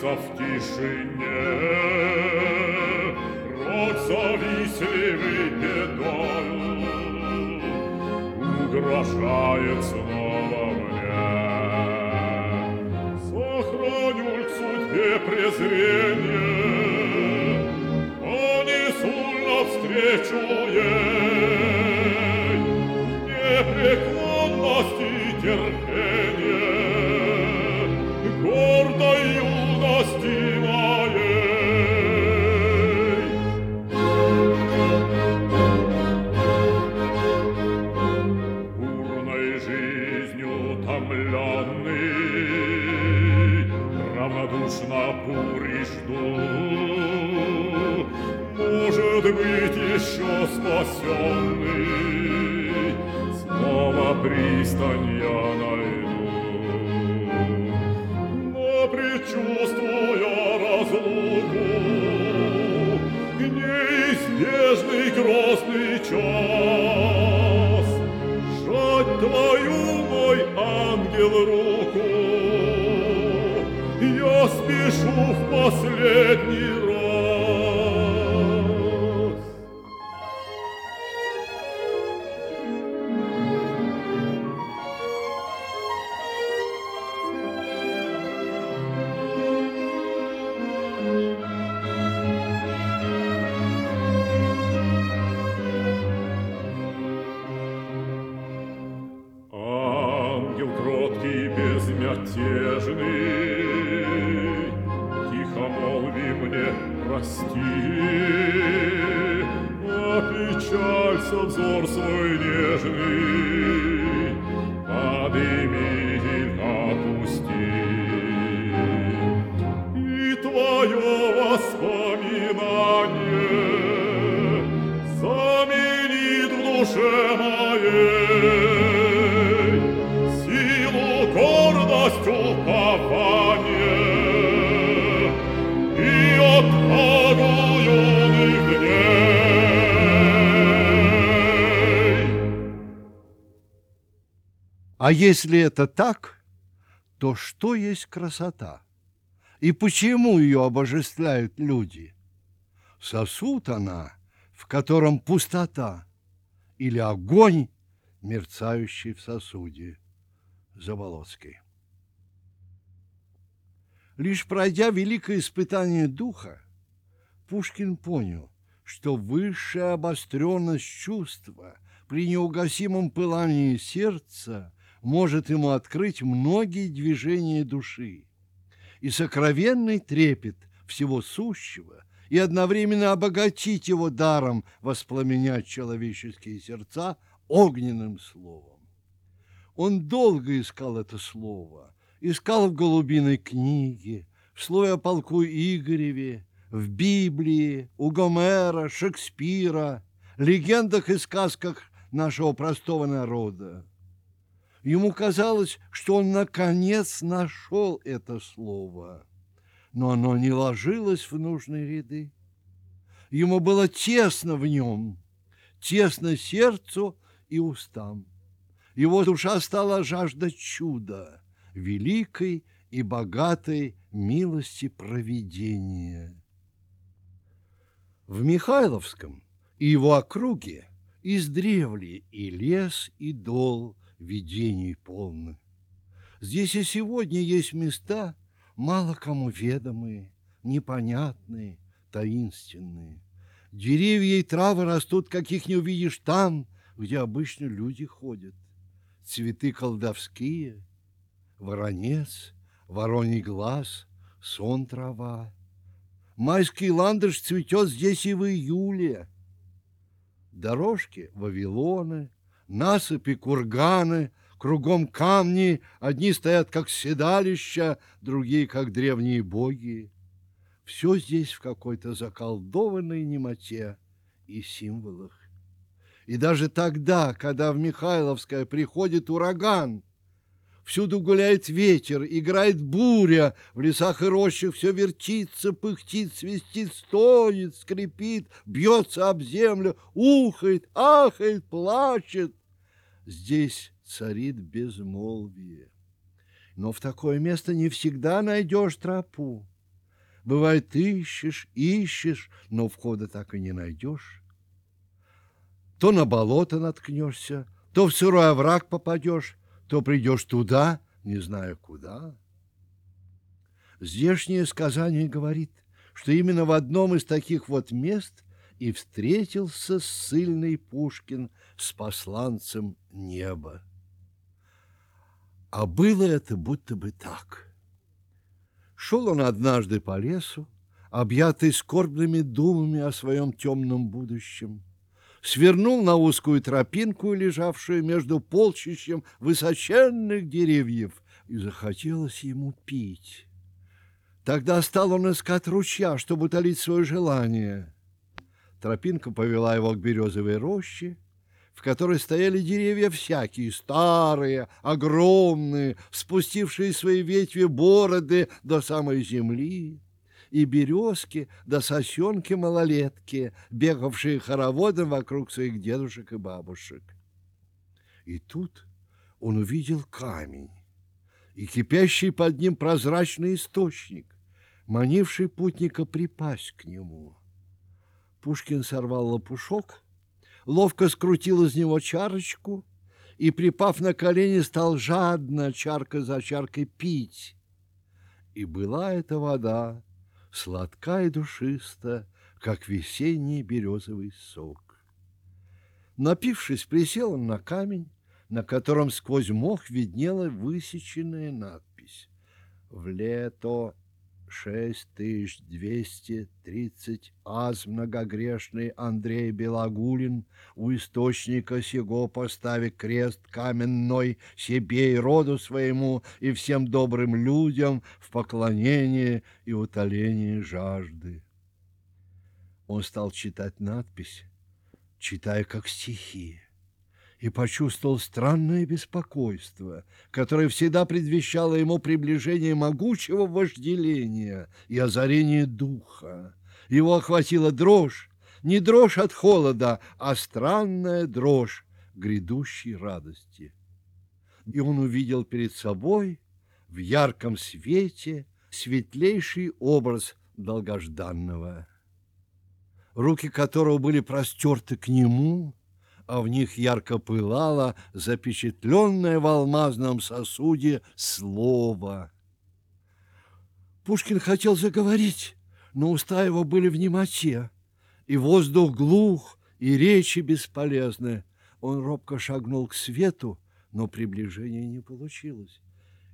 Томится в тишине, Род завистливый бедою Угрожает снова мне. Сохраню к судьбе презрение, спасенный, снова пристань найду. Но предчувствуя разлуку, неизбежный грозный час, Жать твою, мой ангел, руку, Я спешу в последний раз. Мне, прости, Опечалься взор свой нежный, Подыми и опусти. А если это так, то что есть красота? И почему ее обожествляют люди? Сосуд она, в котором пустота, или огонь, мерцающий в сосуде. Заболоцкий. Лишь пройдя великое испытание духа, Пушкин понял, что высшая обостренность чувства при неугасимом пылании сердца может ему открыть многие движения души и сокровенный трепет всего сущего и одновременно обогатить его даром воспламенять человеческие сердца огненным словом. Он долго искал это слово, искал в голубиной книге, в слове о полку Игореве, в Библии, у Гомера, Шекспира, легендах и сказках нашего простого народа. Ему казалось, что он наконец нашел это слово, но оно не ложилось в нужные ряды. Ему было тесно в нем, тесно сердцу и устам. Его душа стала жажда чуда, великой и богатой милости провидения. В Михайловском и его округе издревле и лес, и дол видений полны. Здесь и сегодня есть места, мало кому ведомые, непонятные, таинственные. Деревья и травы растут, каких не увидишь там, где обычно люди ходят. Цветы колдовские, воронец, вороний глаз, сон трава. Майский ландыш цветет здесь и в июле. Дорожки — Вавилоны, насыпи — курганы, кругом камни, одни стоят как седалища, другие как древние боги. Все здесь в какой-то заколдованной немоте и символах. И даже тогда, когда в Михайловское приходит ураган, всюду гуляет ветер, играет буря, в лесах и рощах все вертится, пыхтит, свистит, стонет, скрипит, бьется об землю, ухает, ахает, плачет. Здесь царит безмолвие. Но в такое место не всегда найдешь тропу. Бывает, ищешь, ищешь, но входа так и не найдешь. То на болото наткнешься, то в сырой овраг попадешь, то придешь туда, не знаю куда. Здешнее сказание говорит, что именно в одном из таких вот мест и встретился ссыльный Пушкин с посланцем неба. А было это будто бы так. Шел он однажды по лесу, объятый скорбными думами о своем темном будущем, свернул на узкую тропинку, лежавшую между полчищем высоченных деревьев, и захотелось ему пить. Тогда стал он искать ручья, чтобы утолить свое желание. Тропинка повела его к березовой роще, в которой стояли деревья всякие, старые, огромные, спустившие свои ветви бороды до самой земли, и березки до сосенки малолетки, бегавшие хороводом вокруг своих дедушек и бабушек. И тут он увидел камень и кипящий под ним прозрачный источник, манивший путника припасть к нему. Пушкин сорвал лопушок, ловко скрутил из него чарочку и, припав на колени, стал жадно, чарка за чаркой, пить. И была эта вода сладка и душиста, как весенний березовый сок. Напившись, присел он на камень, на котором сквозь мох виднела высеченная надпись «В лето шесть тысяч двести тридцать аз многогрешный Андрей Белогулин у источника сего постави крест каменной себе и роду своему и всем добрым людям в поклонении и утолении жажды. Он стал читать надпись, читая как стихи и почувствовал странное беспокойство, которое всегда предвещало ему приближение могучего вожделения и озарение духа. Его охватила дрожь, не дрожь от холода, а странная дрожь грядущей радости. И он увидел перед собой в ярком свете светлейший образ долгожданного, руки которого были простерты к нему, а в них ярко пылало запечатленное в алмазном сосуде слово. Пушкин хотел заговорить, но уста его были в немоте, и воздух глух, и речи бесполезны. Он робко шагнул к свету, но приближения не получилось.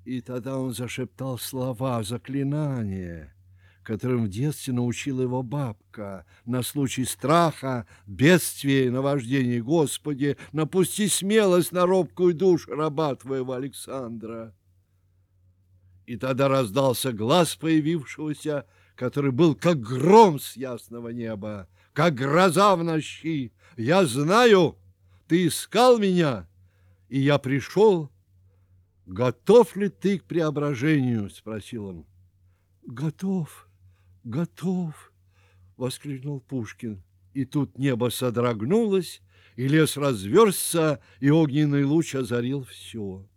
И тогда он зашептал слова, заклинания которым в детстве научила его бабка, на случай страха, бедствия и наваждений. Господи, напусти смелость на робкую душу раба твоего Александра. И тогда раздался глаз появившегося, который был как гром с ясного неба, как гроза в ночи. Я знаю, ты искал меня, и я пришел. Готов ли ты к преображению? Спросил он. Готов, готов!» — воскликнул Пушкин. И тут небо содрогнулось, и лес разверзся, и огненный луч озарил все.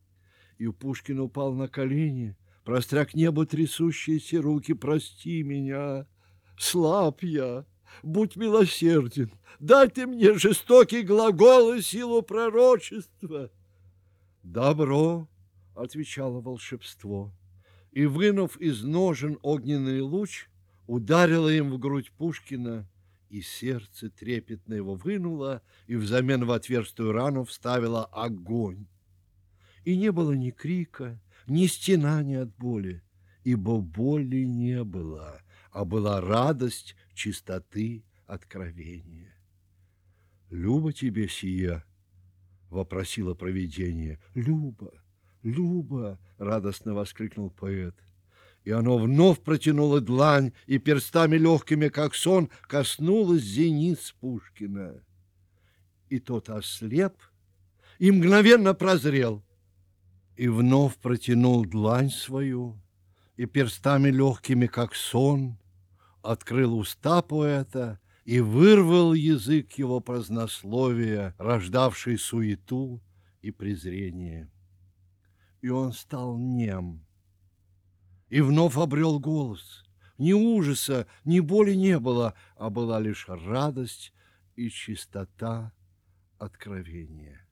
И Пушкин упал на колени, простряк небо трясущиеся руки. «Прости меня, слаб я, будь милосерден, дай ты мне жестокий глагол и силу пророчества!» «Добро!» — отвечало волшебство, и, вынув из ножен огненный луч, ударила им в грудь Пушкина, и сердце трепетно его вынуло, и взамен в отверстую рану вставила огонь. И не было ни крика, ни стенания от боли, ибо боли не было, а была радость чистоты откровения. «Люба тебе сия?» — вопросило провидение. «Люба, Люба!» — радостно воскликнул поэт и оно вновь протянуло длань и перстами легкими, как сон, коснулось зениц Пушкина. И тот ослеп и мгновенно прозрел, и вновь протянул длань свою, и перстами легкими, как сон, открыл уста поэта и вырвал язык его празднословия, рождавший суету и презрение. И он стал нем, и вновь обрел голос, ни ужаса, ни боли не было, а была лишь радость и чистота откровения.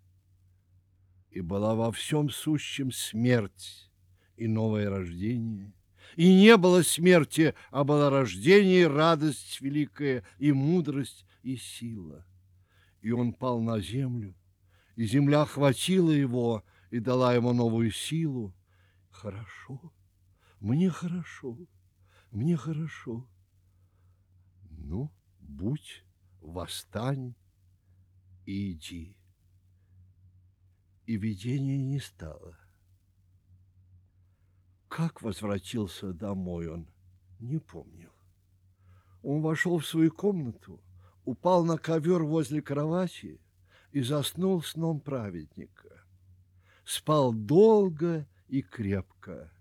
И была во всем сущем смерть и новое рождение. И не было смерти, а было рождение, радость великая, и мудрость, и сила. И он пал на землю, и земля охватила его и дала ему новую силу. Хорошо, мне хорошо, мне хорошо. Ну, будь, восстань и иди. И видения не стало. Как возвратился домой он, не помнил. Он вошел в свою комнату, упал на ковер возле кровати и заснул сном праведника. Спал долго и крепко.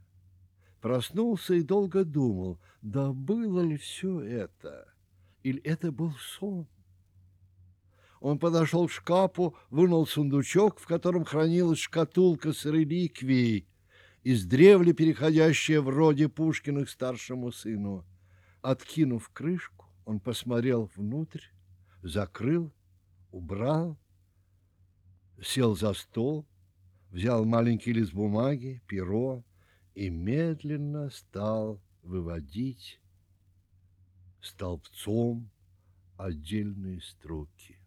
Проснулся и долго думал, да было ли все это, или это был сон. Он подошел к шкафу, вынул сундучок, в котором хранилась шкатулка с реликвией, издревле переходящая в роде Пушкиных старшему сыну. Откинув крышку, он посмотрел внутрь, закрыл, убрал, сел за стол, взял маленький лист бумаги, перо и медленно стал выводить столбцом отдельные строки.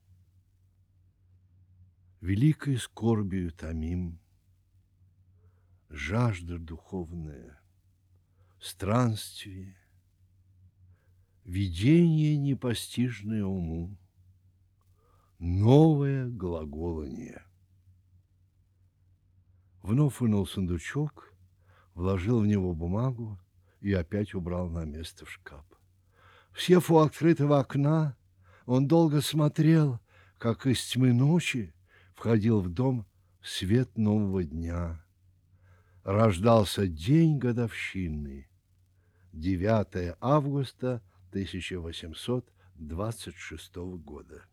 Великой скорбью томим, жажда духовная, странствие, видение непостижное уму, новое глаголание. Вновь вынул сундучок, вложил в него бумагу и опять убрал на место в шкаф. Сев у открытого окна, он долго смотрел, как из тьмы ночи входил в дом свет нового дня. Рождался день годовщины, 9 августа 1826 года.